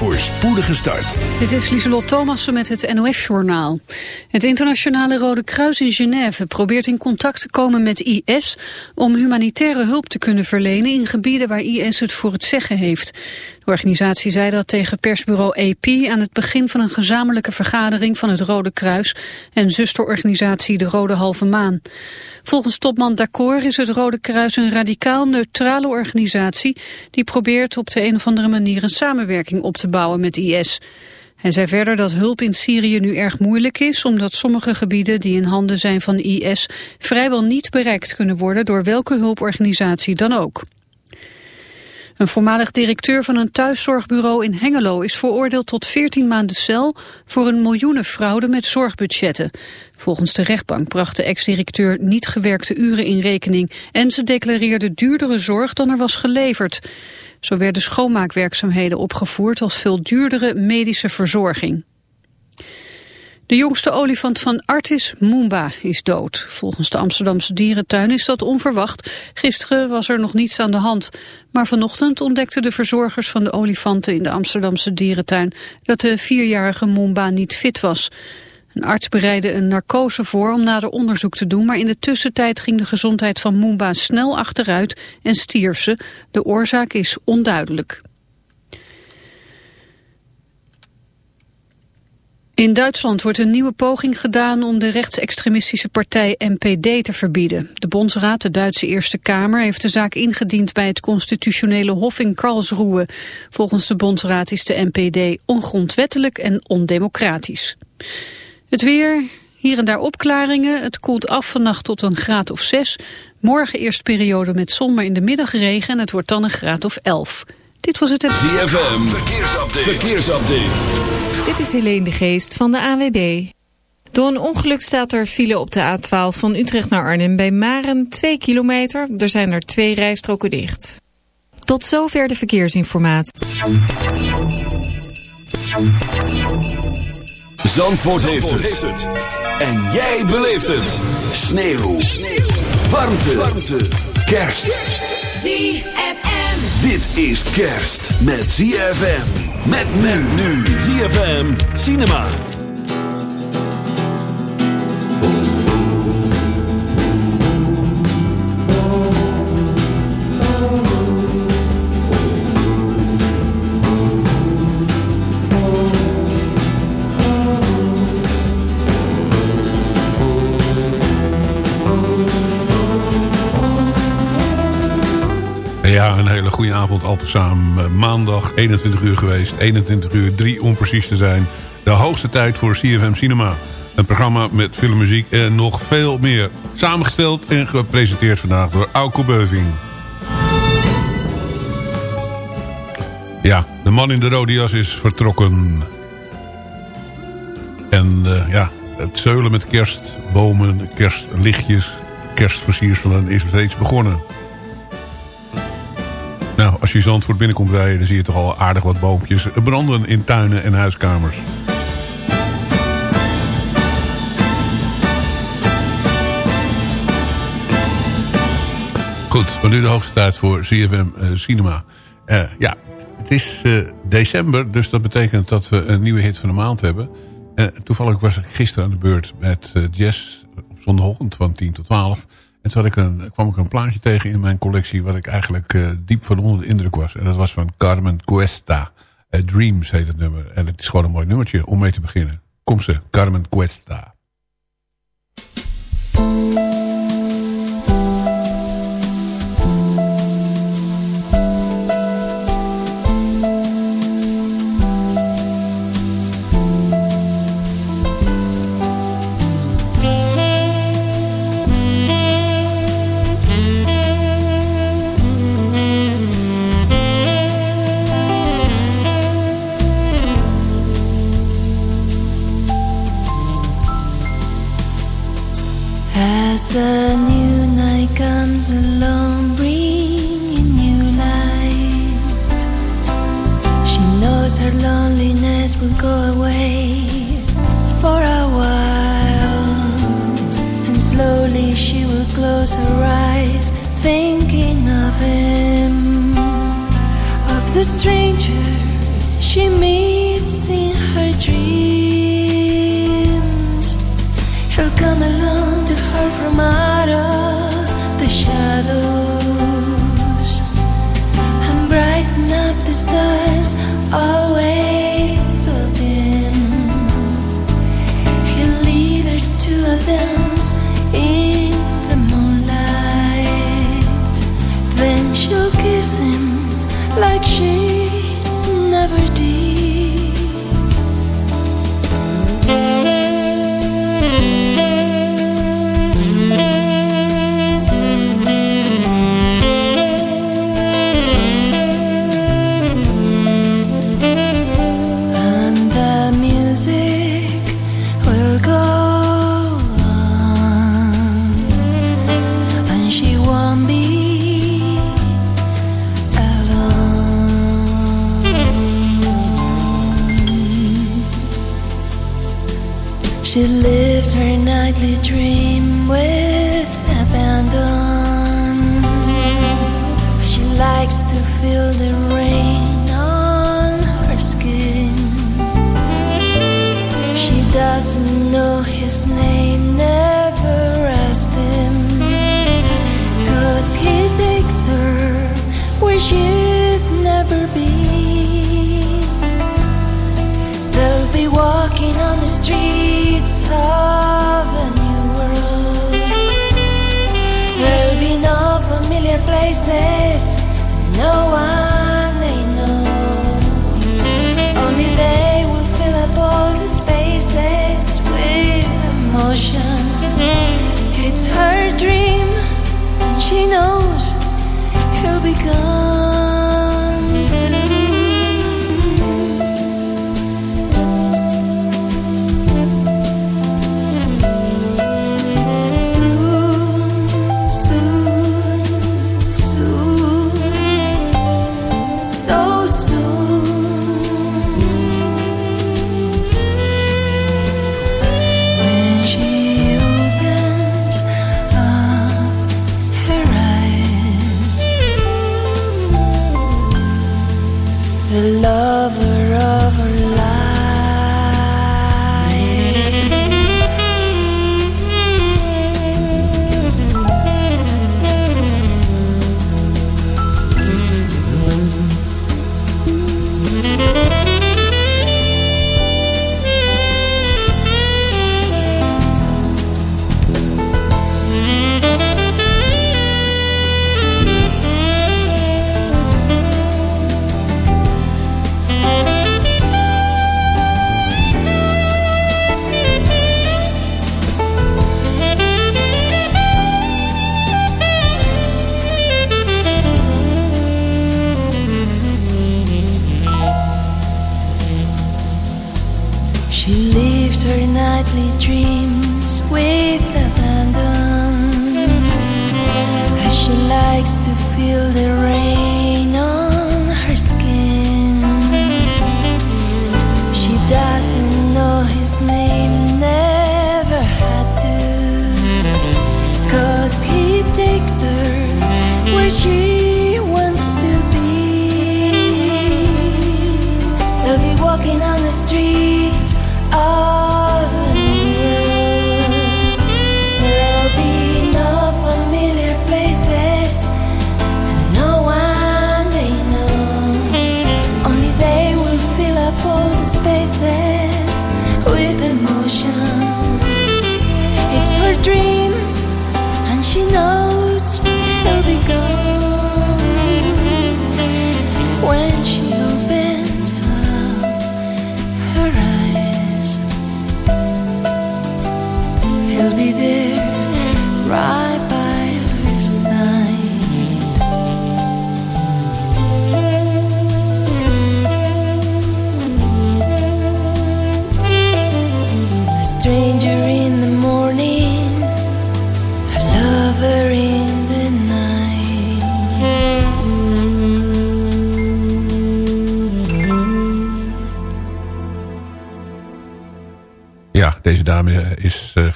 voor spoedige start. Dit is Lieselot Thomassen met het NOS-journaal. Het internationale Rode Kruis in Genève probeert in contact te komen met IS... om humanitaire hulp te kunnen verlenen in gebieden waar IS het voor het zeggen heeft. Organisatie zei dat tegen persbureau AP aan het begin van een gezamenlijke vergadering van het Rode Kruis en zusterorganisatie de Rode Halve Maan. Volgens topman D'accord is het Rode Kruis een radicaal neutrale organisatie die probeert op de een of andere manier een samenwerking op te bouwen met IS. Hij zei verder dat hulp in Syrië nu erg moeilijk is omdat sommige gebieden die in handen zijn van IS vrijwel niet bereikt kunnen worden door welke hulporganisatie dan ook. Een voormalig directeur van een thuiszorgbureau in Hengelo is veroordeeld tot 14 maanden cel voor een miljoenenfraude met zorgbudgetten. Volgens de rechtbank bracht de ex-directeur niet gewerkte uren in rekening en ze declareerde duurdere zorg dan er was geleverd. Zo werden schoonmaakwerkzaamheden opgevoerd als veel duurdere medische verzorging. De jongste olifant van Artis, Moomba, is dood. Volgens de Amsterdamse dierentuin is dat onverwacht. Gisteren was er nog niets aan de hand. Maar vanochtend ontdekten de verzorgers van de olifanten in de Amsterdamse dierentuin dat de vierjarige Moomba niet fit was. Een arts bereidde een narcose voor om nader onderzoek te doen, maar in de tussentijd ging de gezondheid van Moomba snel achteruit en stierf ze. De oorzaak is onduidelijk. In Duitsland wordt een nieuwe poging gedaan om de rechtsextremistische partij NPD te verbieden. De Bondsraad, de Duitse Eerste Kamer, heeft de zaak ingediend bij het constitutionele hof in Karlsruhe. Volgens de Bondsraad is de NPD ongrondwettelijk en ondemocratisch. Het weer, hier en daar opklaringen. Het koelt af vannacht tot een graad of 6. Morgen eerst periode met zon, maar in de middag regen en het wordt dan een graad of 11. Dit was het... ZFM, verkeersupdate. verkeersupdate. Dit is Helene de Geest van de AWB. Door een ongeluk staat er file op de A12 van Utrecht naar Arnhem bij Maren 2 kilometer. Er zijn er twee rijstroken dicht. Tot zover de verkeersinformatie. Zandvoort, heeft, het. En jij beleeft het. Sneeuw. Sneeuw. Warmte. Warmte. Kerst. ZFM. Dit is kerst met ZFM. Met men nu. ZFM Cinema. Ja, een hele goede avond al samen. Eh, maandag 21 uur geweest. 21 uur 3 om precies te zijn. De hoogste tijd voor CFM Cinema. Een programma met filmmuziek en nog veel meer. Samengesteld en gepresenteerd vandaag door Auko Beuving. Ja, de man in de rode jas is vertrokken. En uh, ja, het zeulen met kerstbomen, kerstlichtjes, kerstversierselen is reeds begonnen. Nou, als je Zandvoort binnenkomt rijden... dan zie je toch al aardig wat boompjes branden in tuinen en huiskamers. Goed, maar nu de hoogste tijd voor CFM uh, Cinema. Uh, ja, het is uh, december, dus dat betekent dat we een nieuwe hit van de maand hebben. toevallig was ik gisteren aan de beurt met Jazz op zondagochtend van 10 tot 12... En toen kwam ik een plaatje tegen in mijn collectie... wat ik eigenlijk uh, diep van onder de indruk was. En dat was van Carmen Cuesta. Uh, Dreams heet het nummer. En het is gewoon een mooi nummertje om mee te beginnen. Kom ze, Carmen Cuesta.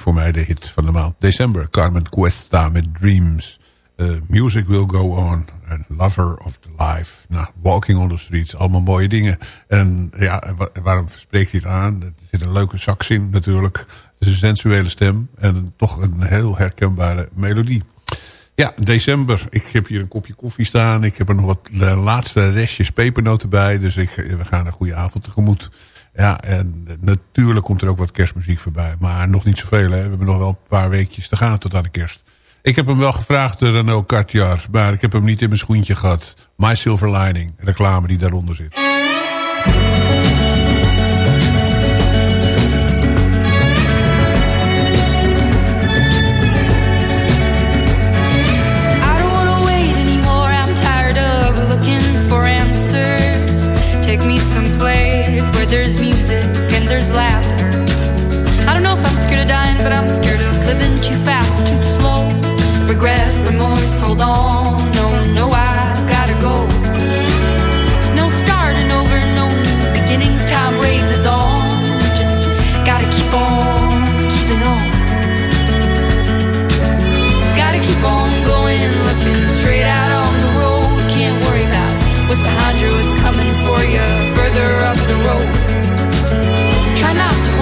Voor mij de hit van de maand. December, Carmen Cuesta met Dreams. Eh, music Will Go On. En Lover of the Life. Nou, Walking on the Streets. Allemaal mooie dingen. En ja, waarom spreek je het aan? Er zit een leuke sax in natuurlijk. Het is een sensuele stem. En toch een heel herkenbare melodie. Ja, december. Ik heb hier een kopje koffie staan. Ik heb er nog wat laatste restjes pepernoten bij. Dus ik, we gaan een goede avond tegemoet. Ja, en natuurlijk komt er ook wat kerstmuziek voorbij. Maar nog niet zoveel. Hè. We hebben nog wel een paar weekjes te gaan tot aan de kerst. Ik heb hem wel gevraagd, de Renault Katjar. Maar ik heb hem niet in mijn schoentje gehad. My Silver Lining, reclame die daaronder zit.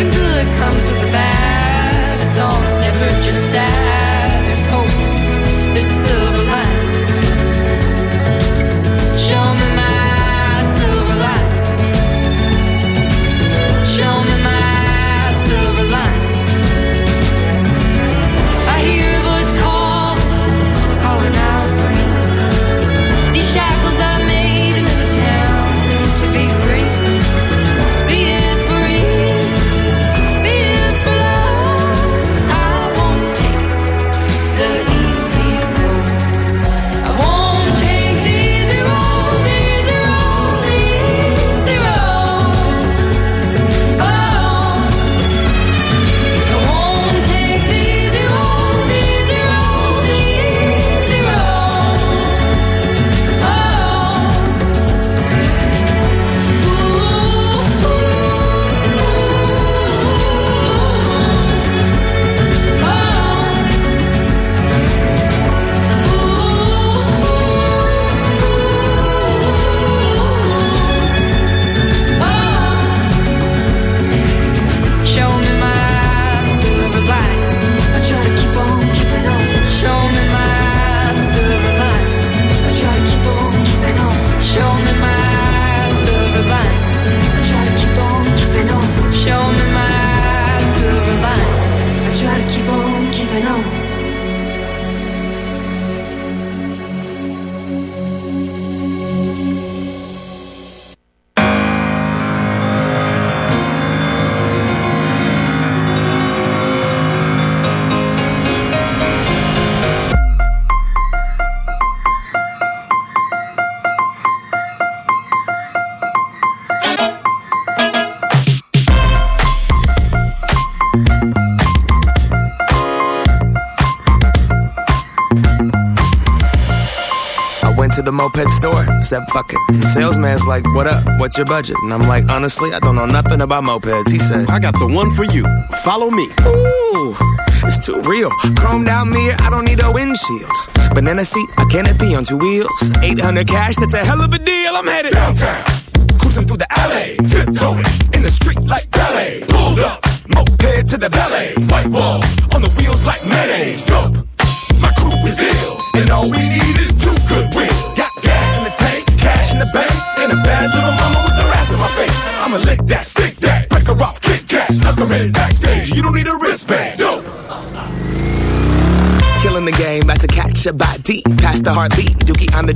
am. Good comes with the bad. A song's never just sad. Said fuck it. The salesman's like, what up? What's your budget? And I'm like, honestly, I don't know nothing about mopeds. He said, I got the one for you. Follow me. ooh, it's too real. Chrome down mirror, I don't need a windshield. Banana seat, a canopy on two wheels. 800 cash, that's a hell of a deal. I'm headed Downtown, cruising through the alley, tiptoeing in the street like ballet. Pulled up, moped to the valet. White walls on the wheels like mayonnaise. Dope, I'ma lick that, stick that, break her off, kick cat, snuck her in backstage. You don't need a wristband. Dope. Killing the game, about to catch a body. Past the heartbeat, Dookie I'm the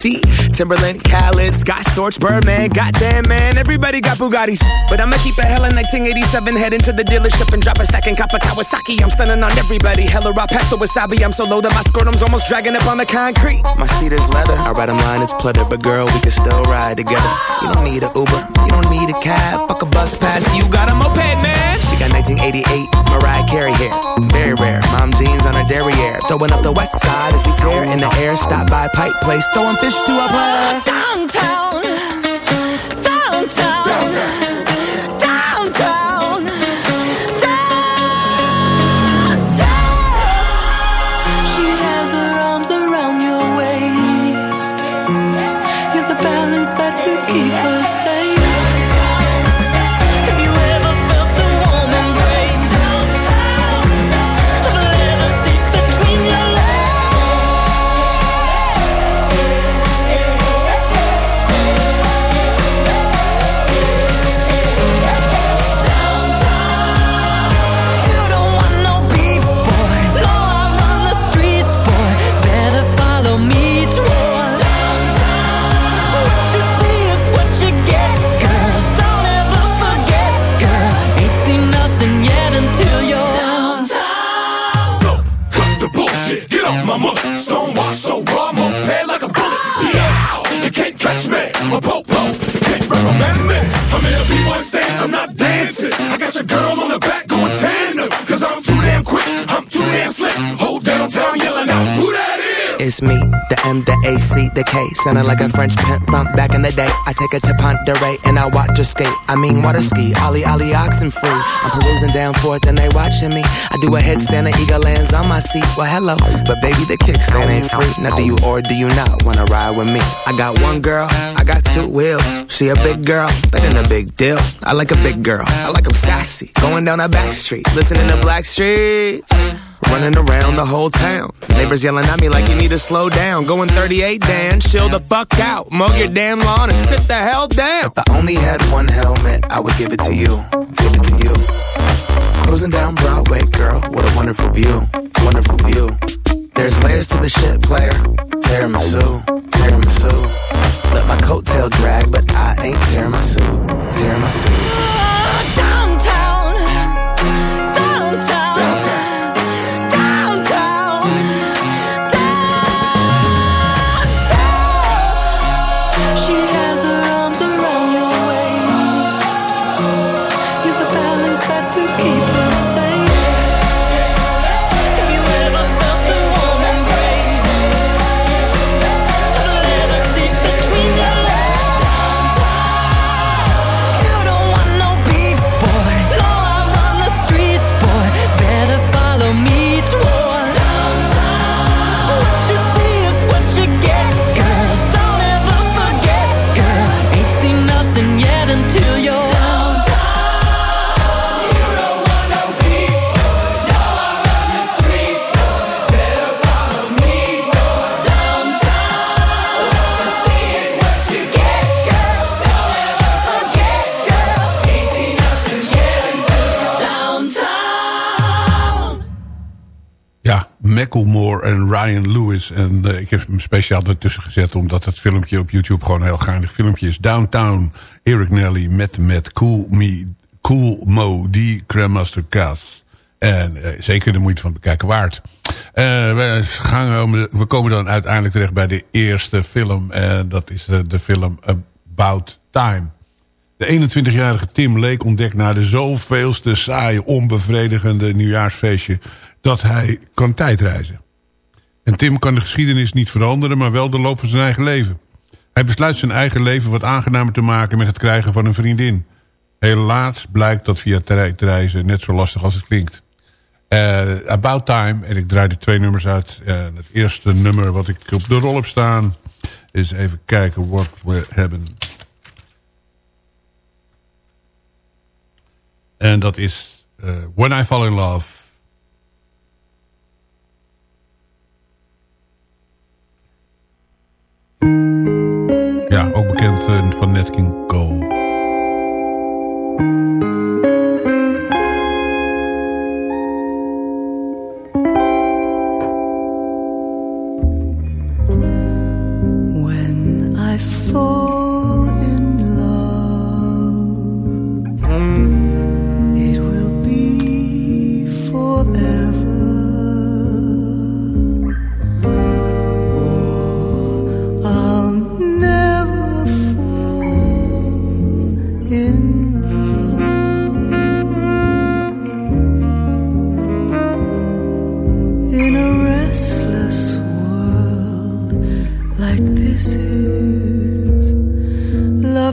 Ducati. Timberland, Khaled, Scott Storch, Birdman. Goddamn, man, everybody got Bugattis. But I'ma keep a hella 1987. Head into the dealership and drop a stack in Kappa Kawasaki. I'm stunning on everybody. Hella raw pasta wasabi. I'm so low that my scrotum's almost dragging up on the concrete. My seat is leather. I ride 'em line is pleather. But girl, we can still ride together. You don't need a Uber. You don't need a cab. Fuck a bus pass. You got a moped, man. Got 1988 Mariah Carey hair. Very rare. Mom jeans on her derriere. Throwing up the west side as we tear in the air. Stop by Pipe Place. Throwing fish to a player. Downtown, downtown, downtown, downtown. Dancing. I got your girl on It's me, the M, the A, C, the K. Sounding like a French pimp from back in the day. I take her to Ponderay and I watch her skate. I mean, water ski, Ollie, Ollie, oxen free. I'm perusing down forth and they watching me. I do a headstand and eagle lands on my seat. Well, hello, but baby, the kickstand ain't free. Now, do you or do you not wanna ride with me? I got one girl, I got two wheels. She a big girl, that ain't a big deal. I like a big girl, I like 'em sassy. Going down a back street, listening to Black Street. Running around the whole town. Neighbors yelling at me like you need to slow down. Going 38, Dan, chill the fuck out. Mow your damn lawn and sit the hell down. If I only had one helmet, I would give it to you. Give it to you. Cruising down Broadway, girl, what a wonderful view. Wonderful view. There's layers to the shit, player. Tiramisu, tiramisu. Let my coattail drag, but I ain't tearing my suit. Tearing my suit. Downtown, Macklemore en Ryan Lewis. En eh, ik heb hem speciaal ertussen gezet... omdat het filmpje op YouTube gewoon een heel geinig filmpje is. Downtown, Eric Nelly met, met Cool, Me, cool Mo, die Grandmaster Cass. En eh, zeker de moeite van bekijken waard. Eh, we, gaan, we komen dan uiteindelijk terecht bij de eerste film. En dat is de film About Time. De 21-jarige Tim Lake ontdekt na de zoveelste saaie, onbevredigende nieuwjaarsfeestje dat hij kan tijdreizen. En Tim kan de geschiedenis niet veranderen, maar wel de loop van zijn eigen leven. Hij besluit zijn eigen leven wat aangenamer te maken met het krijgen van een vriendin. Helaas blijkt dat via tijdreizen net zo lastig als het klinkt. Eh, About Time, en ik draai er twee nummers uit. Het eerste nummer wat ik op de rol heb staan... is even kijken wat we hebben. En dat is eh, When I Fall in Love ook bekend eh, van Net King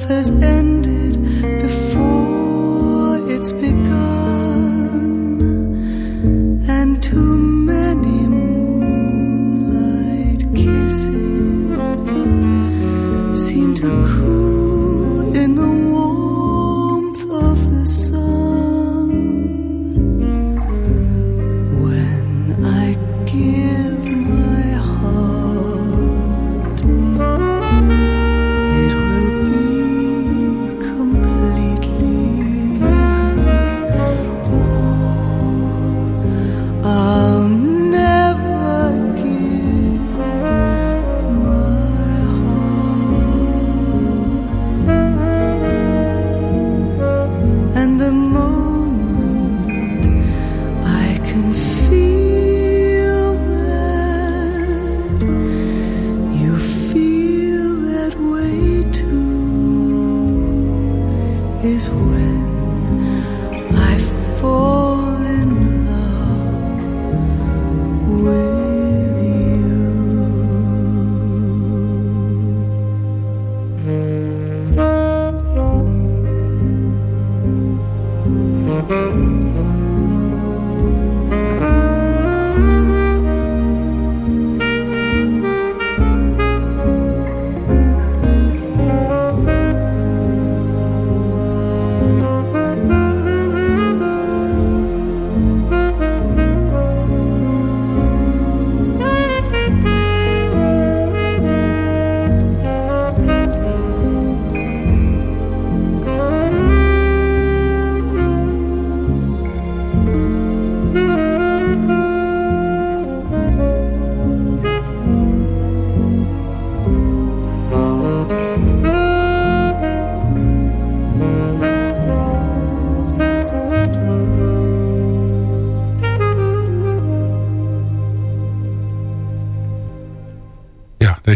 Has been.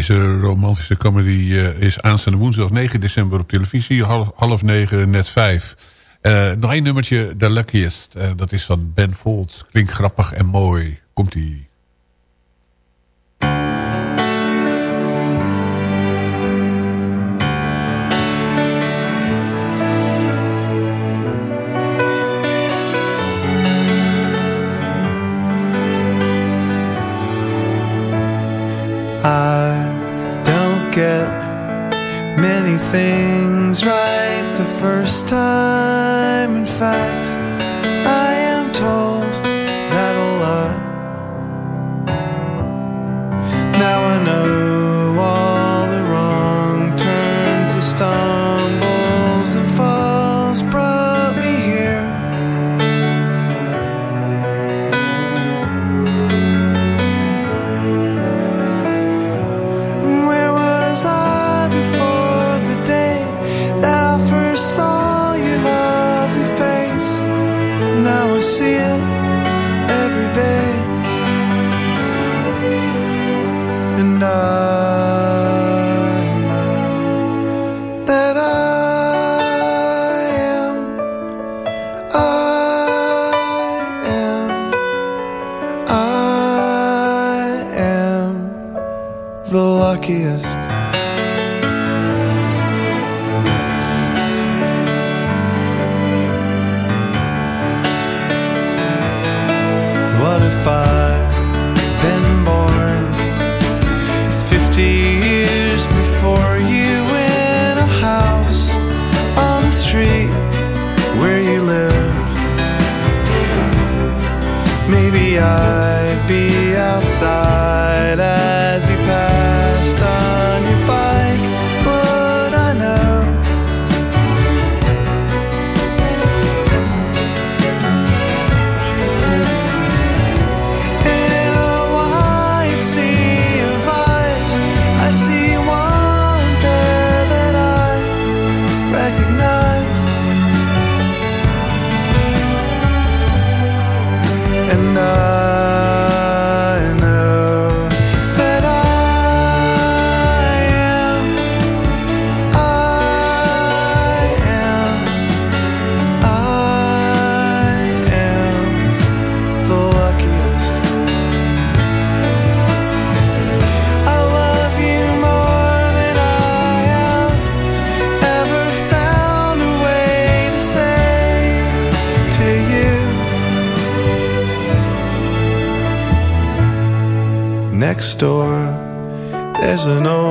Deze romantische comedy eh, is aanstaande woensdag 9 december op televisie. Half, half negen, net vijf. Uh, nog één nummertje, The Luckiest. Uh, dat is van Ben Folds. Klinkt grappig en mooi. Komt-ie. I get many things right the first time. In fact, I am told that a lot. Now I know all the wrong turns the stone. the luckiest. isn't over. Oh.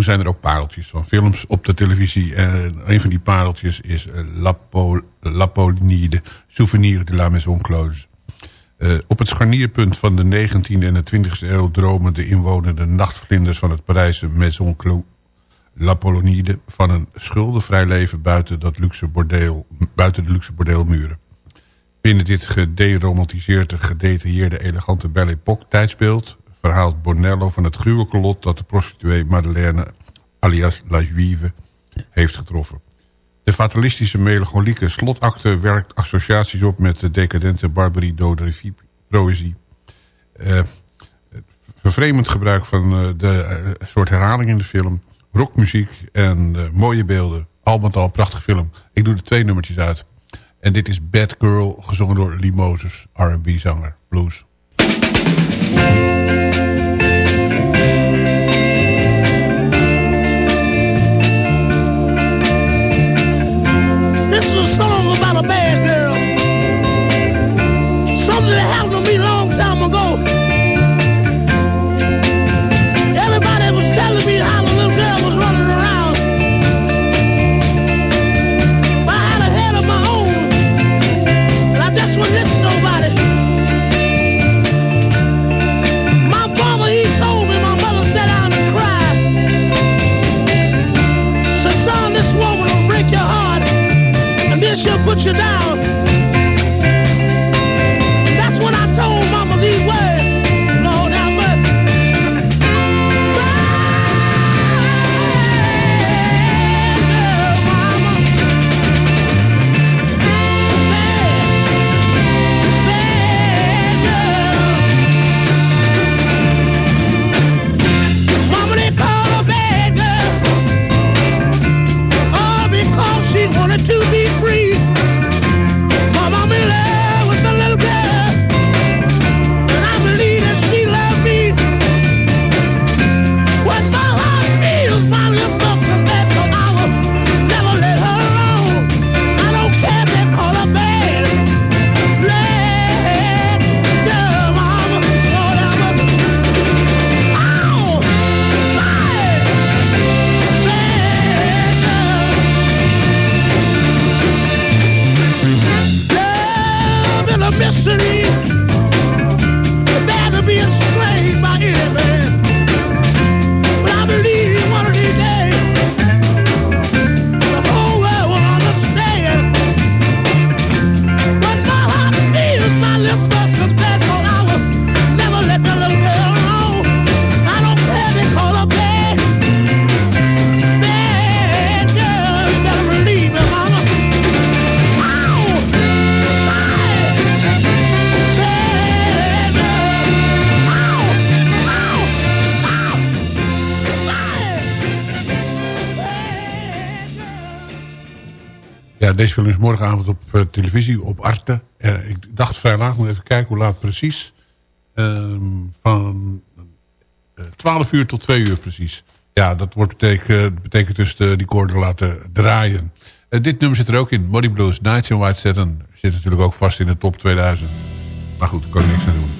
Eh, zijn er ook pareltjes van films op de televisie. En een van die pareltjes is Lapo, Laponide, Souvenir de la Maison Close. Eh, op het scharnierpunt van de 19e en de 20e eeuw dromen de inwonende nachtvlinders van het Parijse Maison La Polonide van een schuldenvrij leven buiten, dat luxe bordeel, buiten de luxe bordeelmuren. Binnen dit gederomantiseerde, gedetailleerde, elegante Belle Époque tijdsbeeld verhaalt Bonello van het gruwelijke lot dat de prostituee Madeleine alias La Juive heeft getroffen. De fatalistische melancholieke slotakte werkt associaties op met de decadente Barbarie d'Audrey poëzie. Eh, vervreemd gebruik van eh, de eh, soort herhaling in de film, rockmuziek en mooie beelden. Al met al een prachtige film. Ik doe er twee nummertjes uit. En dit is Bad Girl, gezongen door Lee Moses, R&B zanger, blues. Deze film is morgenavond op eh, televisie, op Arte. Eh, ik dacht vrij laat, moet even kijken hoe laat precies. Ehm, van eh, 12 uur tot 2 uur precies. Ja, dat wordt betekent, betekent dus de recorder laten draaien. Eh, dit nummer zit er ook in. Body Blues, Nights in White Satin. Zit natuurlijk ook vast in de top 2000. Maar goed, daar kan ik niks aan doen.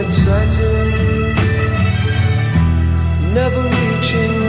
Nights in white satin, never reaching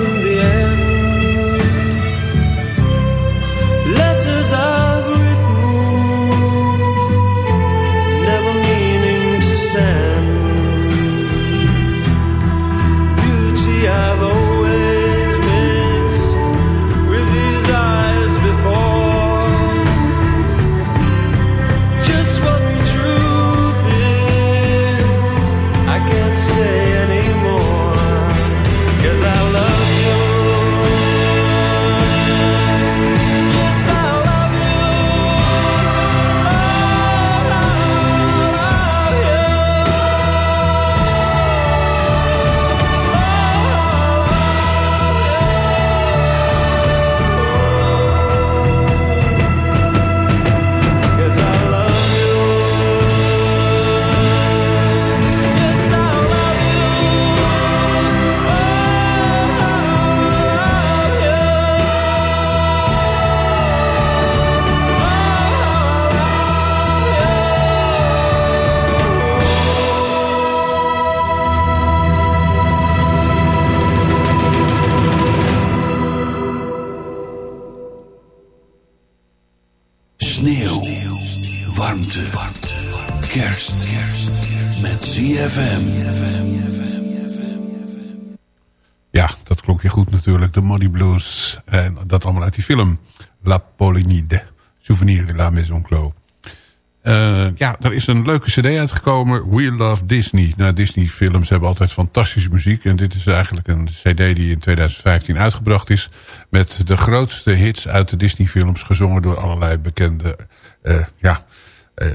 die film. La Polynide. Souvenir de la Maison Clos. Eh, ja, er is een leuke cd uitgekomen. We Love Disney. Nou, Disney films hebben altijd fantastische muziek. En dit is eigenlijk een cd die in 2015 uitgebracht is. Met de grootste hits uit de Disney films. Gezongen door allerlei bekende eh, ja, eh,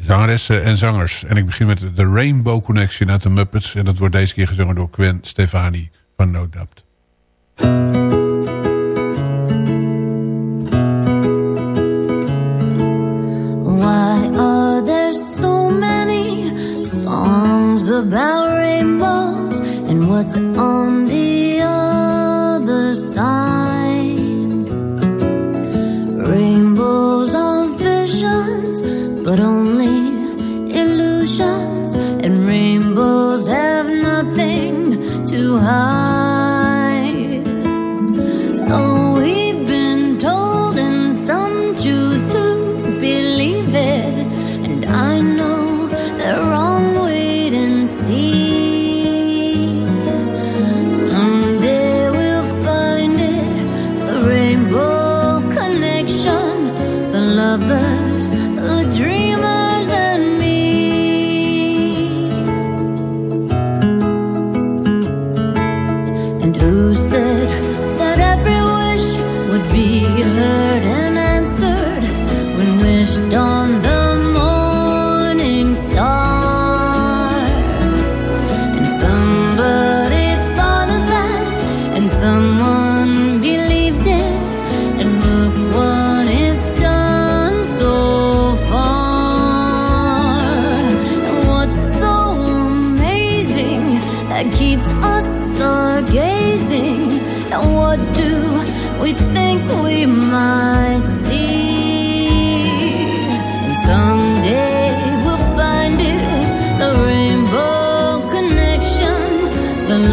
zangeressen en zangers. En ik begin met de Rainbow Connection uit de Muppets. En dat wordt deze keer gezongen door Gwen Stefani van No Doubt.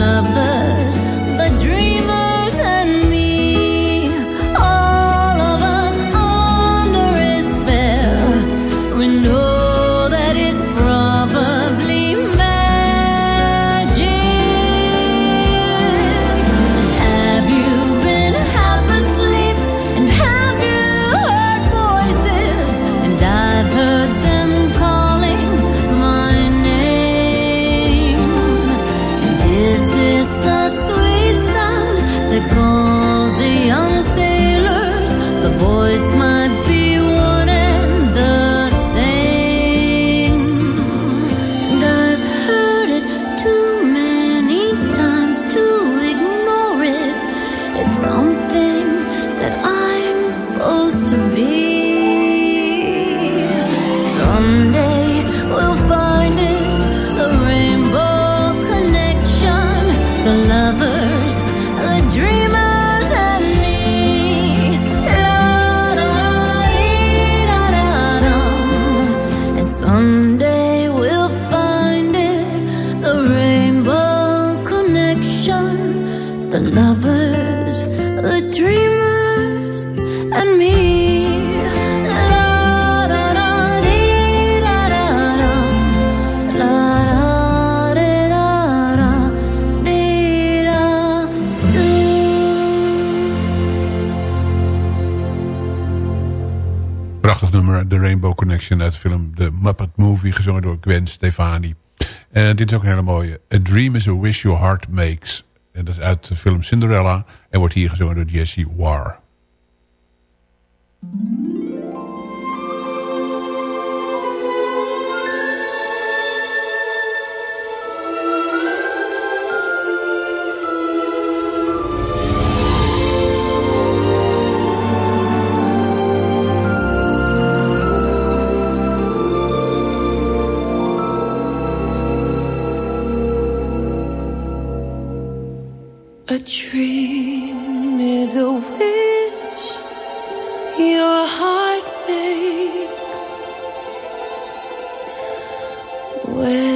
above. Uit de film The Muppet Movie... gezongen door Gwen Stefani. En dit is ook een hele mooie. A Dream is a Wish Your Heart Makes. En dat is uit de film Cinderella. En wordt hier gezongen door Jesse Warr. A dream is a wish your heart makes. When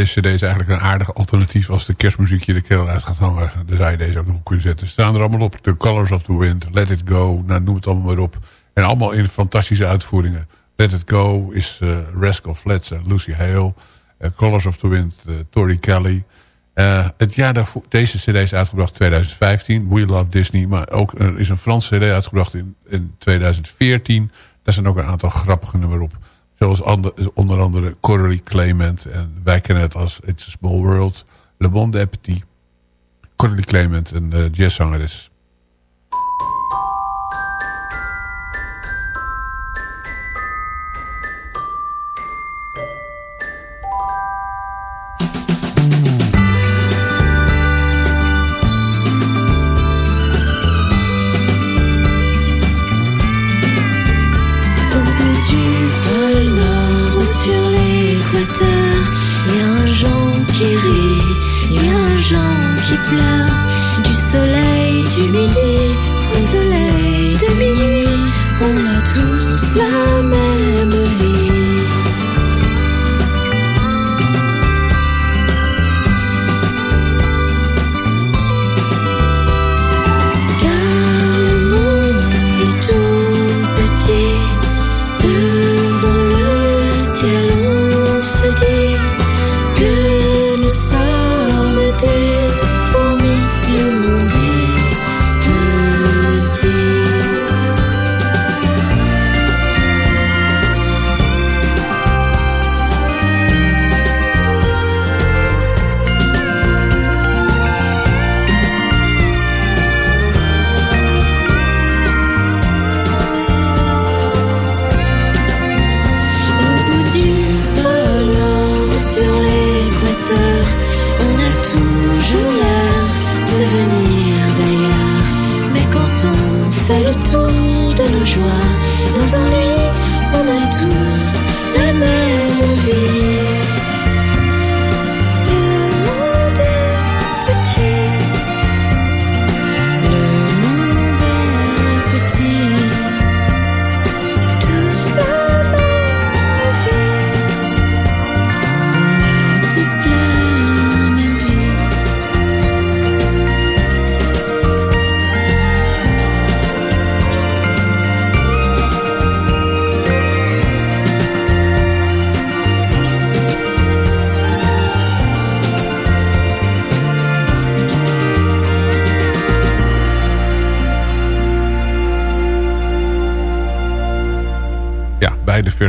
deze cd is eigenlijk een aardig alternatief als de kerstmuziekje de keel uit gaat hangen. Dan zou je deze ook nog kunnen zetten. Ze staan er allemaal op. The Colors of the Wind, Let It Go, nou, noem het allemaal maar op. En allemaal in fantastische uitvoeringen. Let It Go is uh, Rascal Flats Lucy Hale. Uh, Colors of the Wind, uh, Tori Kelly. Het jaar deze cd is uitgebracht in 2015. We Love Disney. Maar ook er is een Franse cd uitgebracht in, in 2014. Daar zijn ook een aantal grappige nummers op. Zoals ander, onder andere Coralie Clement. En wij kennen het als It's a Small World. Le Bon Appetit. Coralie Clement, een uh, jazzzangeres.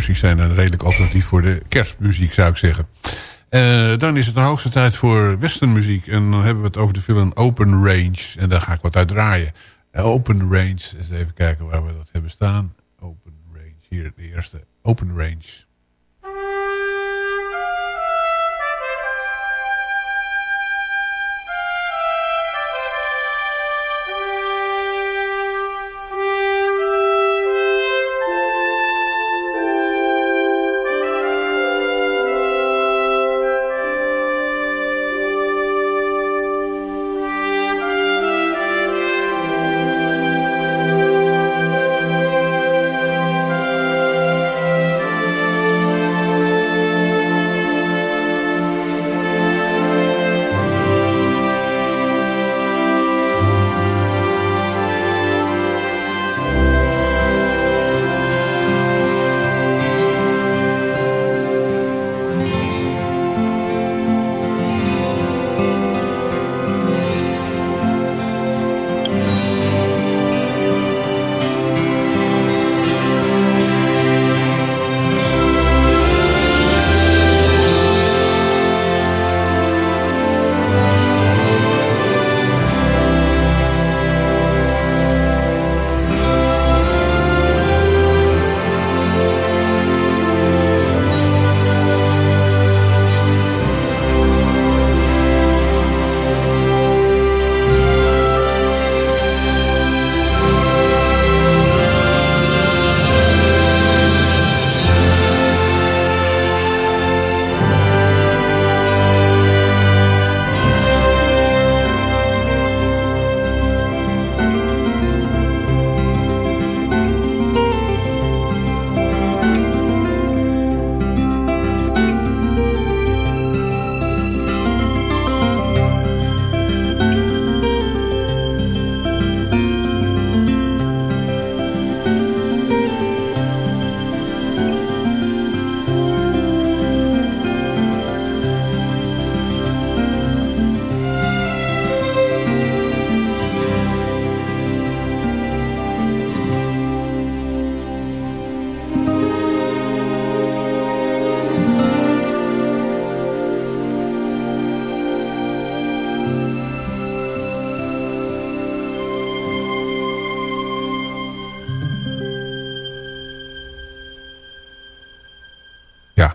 Versies zijn een redelijk alternatief voor de kerstmuziek, zou ik zeggen. Eh, dan is het de hoogste tijd voor westernmuziek. En dan hebben we het over de film Open Range. En daar ga ik wat uit draaien. Eh, Open Range, eens even kijken waar we dat hebben staan. Open Range, hier de eerste. Open Range.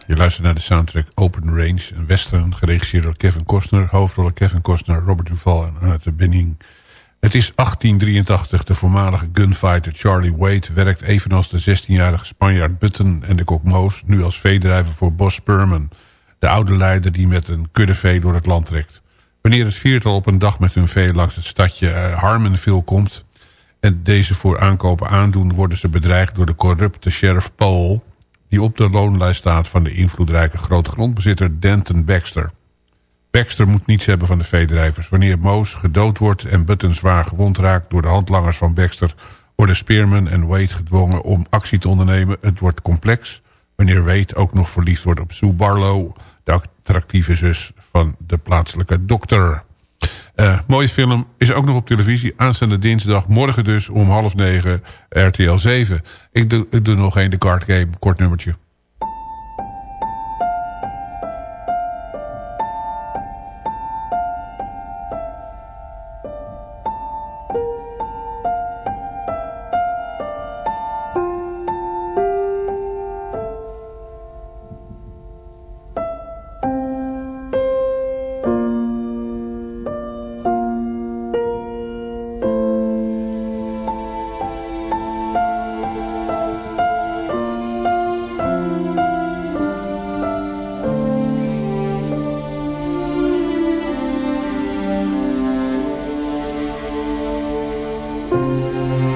Je luistert naar de soundtrack Open Range. Een western geregisseerd door Kevin Costner. Hoofdrollen Kevin Costner, Robert Duvall en Annette Bening. Het is 1883. De voormalige gunfighter Charlie Wade werkt evenals de 16-jarige Spanjaard Button en de kok Moos... nu als veedrijver voor Bos Spurman. De oude leider die met een kudde vee door het land trekt. Wanneer het viertal op een dag met hun vee langs het stadje eh, Harmonville komt... en deze voor aankopen aandoen... worden ze bedreigd door de corrupte sheriff Paul... die op de loonlijst staat van de invloedrijke grootgrondbezitter Denton Baxter. Baxter moet niets hebben van de veedrijvers. Wanneer Moos gedood wordt en Button zwaar gewond raakt... door de handlangers van Baxter... worden Spearman en Wade gedwongen om actie te ondernemen. Het wordt complex wanneer Wade ook nog verliefd wordt op Sue Barlow... de attractieve zus van de plaatselijke dokter. Eh, mooie film is ook nog op televisie. Aanstaande dinsdag, morgen dus om half negen, RTL 7. Ik doe, ik doe nog één, de card game, kort nummertje. Ja,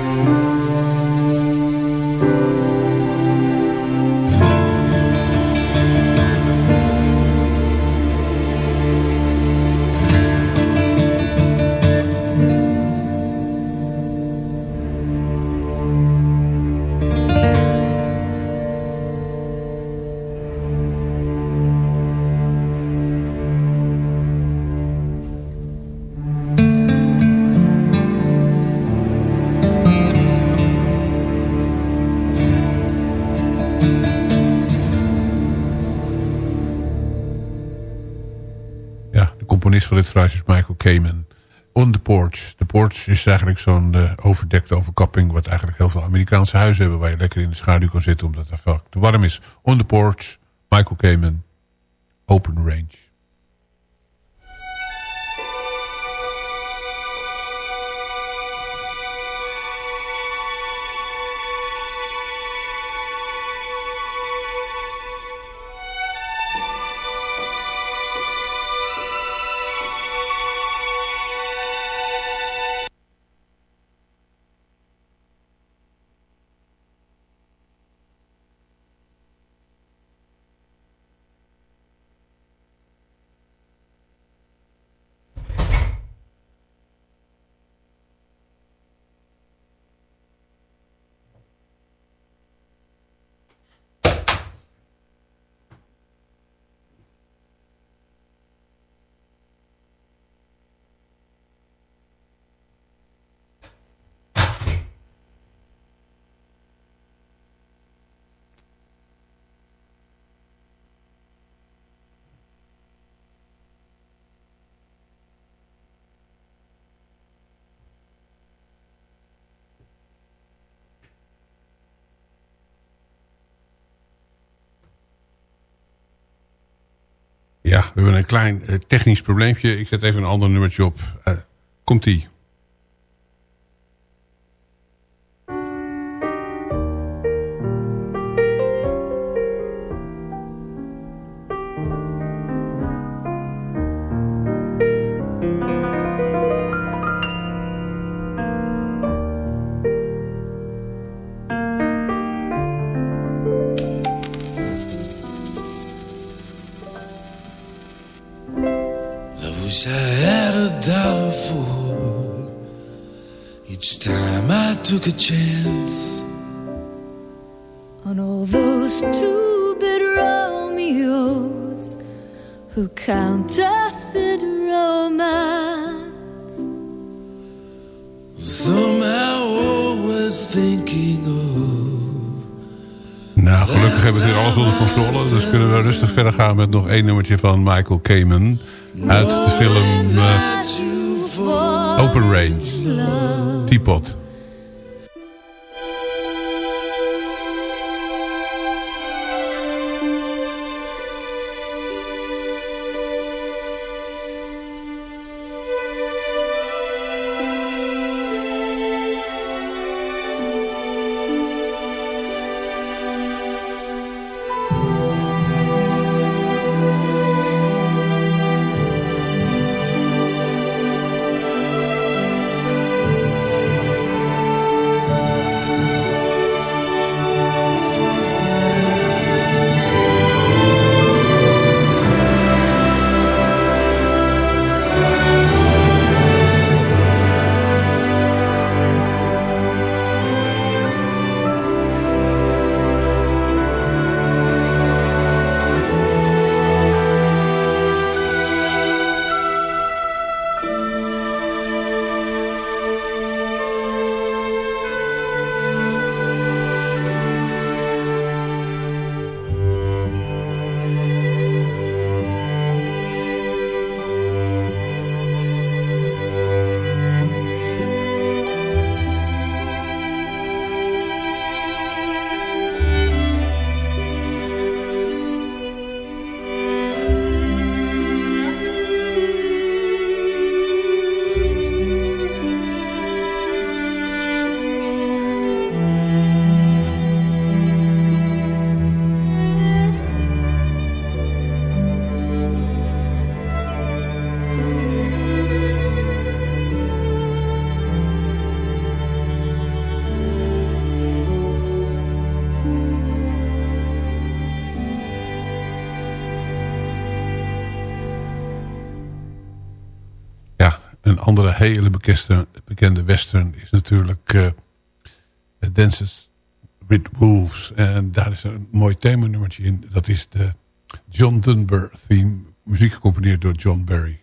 verhaal is Michael Kamen. On the Porch. De porch is eigenlijk zo'n eh, overdekte overkapping... wat eigenlijk heel veel Amerikaanse huizen hebben... waar je lekker in de schaduw kan zitten omdat het te warm is. On the Porch, Michael Kamen, Open Range. Ja, we hebben een klein eh, technisch probleempje. Ik zet even een ander nummertje op. Eh, Komt-ie. Took a chance. on all those two-bit Romeos who counterfeit romance. Somehow always thinking of Nou, gelukkig hebben we hier alles onder controle. Dus kunnen we rustig verder gaan met nog één nummertje van Michael Kamen. Uit de film eh, Open Range. Teapot. Hele bekende, bekende western is natuurlijk uh, Dances with Wolves. En daar is een mooi themanummertje in. Dat is de John Dunbar theme. Muziek gecomponeerd door John Barry.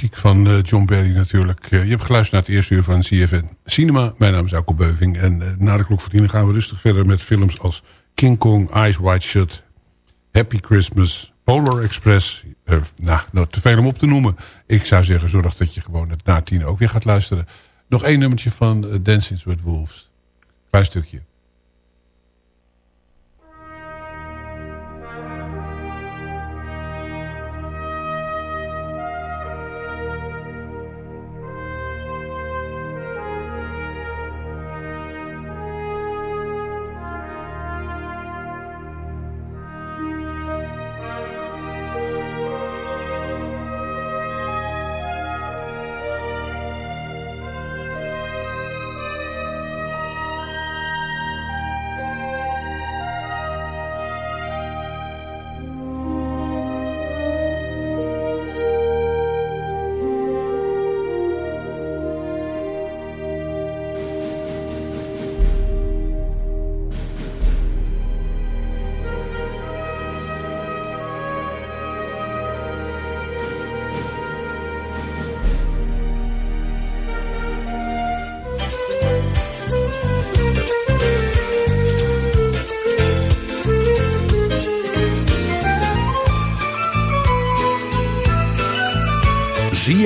Muziek van uh, John Barry natuurlijk. Uh, je hebt geluisterd naar het eerste uur van CFN Cinema. Mijn naam is Alko Beuving. En uh, na de klok voor tien gaan we rustig verder met films als King Kong, Eyes Wide Shut, Happy Christmas, Polar Express. nou, nou, te veel om op te noemen. Ik zou zeggen, zorg dat je gewoon na tien ook weer gaat luisteren. Nog één nummertje van Dancing with Wolves. Klein stukje.